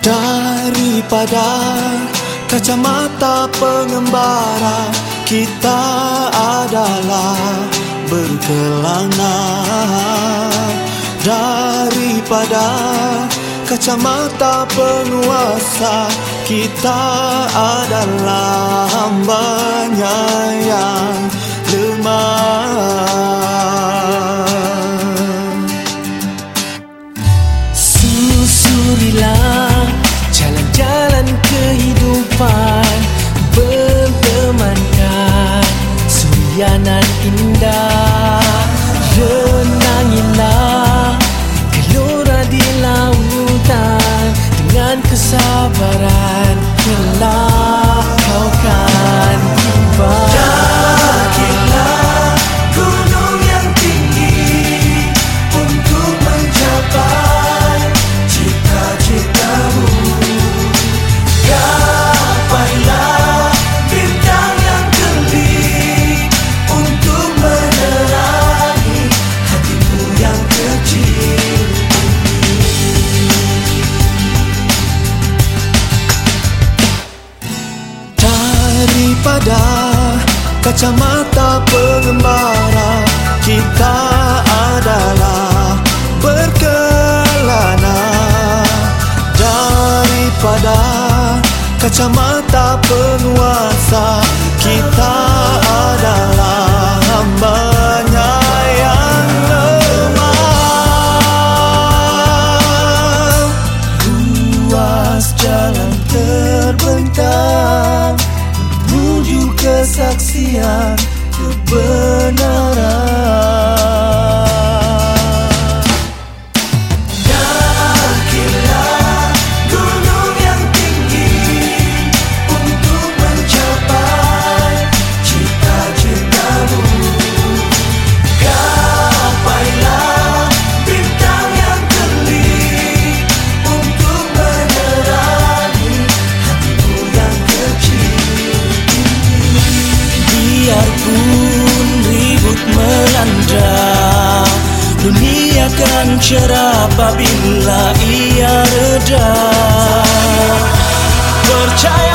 Daripada kacamata pengembara Kita adalah berkelana. Daripada kacamata penguasa Kita adalah hambanya yang lemah kehidupan Bertemankan surianan indah. Renangilah gelora di lautan Dengan kesabaran kelak Daripada kacamata pengembara Kita adalah berkelana. Daripada kacamata penguasa Kita terbentang will succeed Biarpun ribut melanda Dunia kan cerah apabila ia reda. Percaya